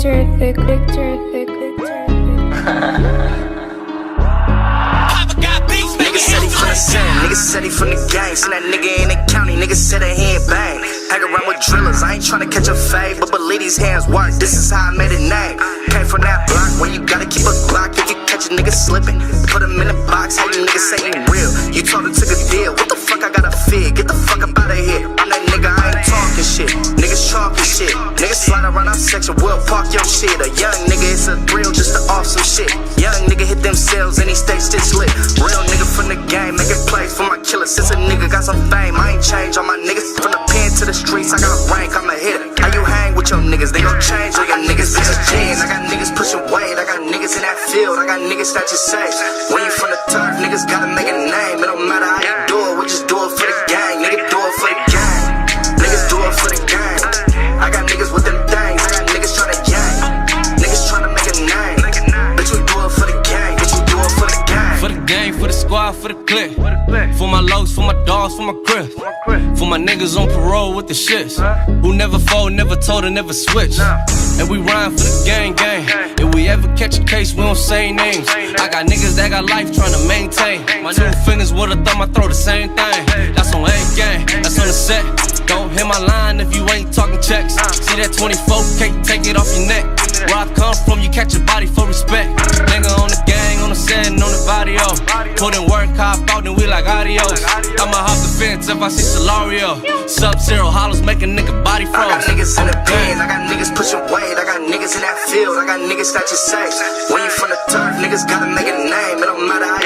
terrific, terrific, he from the city, niggas said he from the gang. Seen that nigga in the county, niggas said that he ain't bang. Hang around with drillers, I ain't tryna catch a fade, but believe these hands work. This is how I made a name. Came from that block where you gotta keep a Glock if you catch a nigga slipping. Put him in a box, how you niggas say you real? You told him took section, we'll park your shit. A young nigga, it's a thrill just to off some shit. Young nigga hit them themselves and he stay stitch lit. Real nigga from the game, making plays for my killer. Since a nigga got some fame, I ain't changed on my niggas. From the pen to the streets, I got a rank, I'm a hitter. How you hang with your niggas? They gon' change all your niggas. Bitches jeans, I got niggas pushing weight. I got niggas in that field, I got niggas that you say. When you from the turf, niggas gotta make a name. For the squad, for my lows, for my dogs, for my crips. For my niggas on parole with the shits. Who never fold, never told, and never switch. And we rhyme for the gang, gang. If we ever catch a case, we don't say names. I got niggas that got life trying to maintain. My two fingers with a thumb, I throw the same thing. That's on A gang, that's on the set. Don't hit my line if you ain't talking checks. See that 24K, take it off your neck. Where I come from, you catch a body for respect. Nigga on the gang, on the set, and on the body, oh. Put in work, hop out, then we like adios. I'ma hop the fence if I see Solario. Sub zero hollows make a nigga body froze. I got niggas in the pen, I got niggas pushing weight, I got niggas in that field, I got niggas that you say. When you from the turf, niggas gotta make a name. It don't matter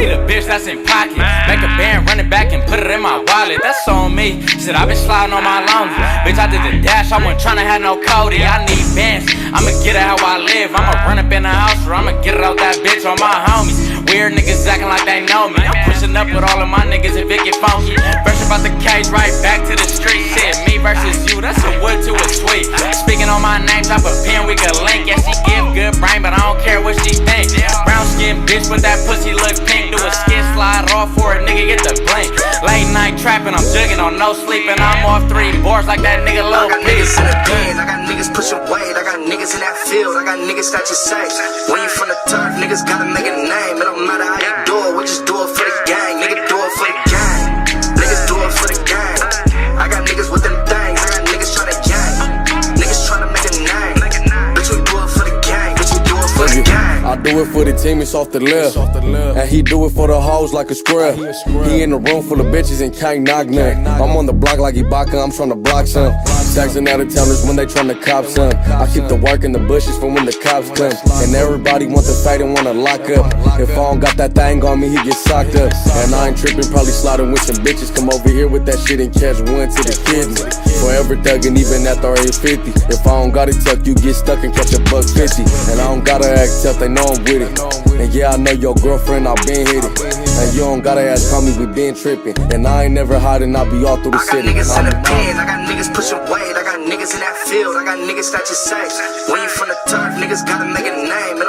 need a bitch that's in pocket. Make a band, run it back and put it in my wallet. That's on me. Shit, i been sliding on my lonely. Bitch, I did the dash. I wasn't tryna have no Cody. I need bands. I'ma get it how I live. I'ma run up in the house or I'ma get it out that bitch on my homies. Weird niggas acting like they know me. I'm pushing up with all of my niggas if it get funky. Fresh about the cage, right back to the street. Shit, me versus you, that's a wood to a sweet. Speaking on my name, drop a pen, we can link. Yeah, she give good brain, but I don't care what she think. Bitch with that pussy look pink. Do a skid slide off for a nigga, get the blink. Late night trapping, I'm jugging on no sleep, and I'm off three boards like that nigga I got niggas in the pen, I got niggas pushing weight, I got niggas in that field, I got niggas that you say. When you from the turf, niggas gotta make a name. It don't matter how you do it, we just do it do it for the team, it's off the left. And he do it for the hoes like a square. He in the room full of bitches and can't knock none. I'm on the block like Ibaka, I'm tryna block some. Saxon out of towners when they tryna cop some. I keep the work in the bushes for when the cops come. And everybody want the fight and wanna lock up. If I don't got that thing on me, he get socked up. And I ain't tripping, probably sliding with some bitches. Come over here with that shit and catch one to the kidney. Forever thuggin', even after 850. If I don't got it tucked, you get stuck and catch a buck 50. And I don't gotta act tough, they know I'm with it. And yeah, I know your girlfriend, I been hit it. And you don't gotta ask homie, we been tripping. And I ain't never hiding, I be all through the I got city. niggas in the I'm- I got niggas pushing weight, I got niggas in that field, I got niggas that you say. When you from the turf, niggas gotta make a name.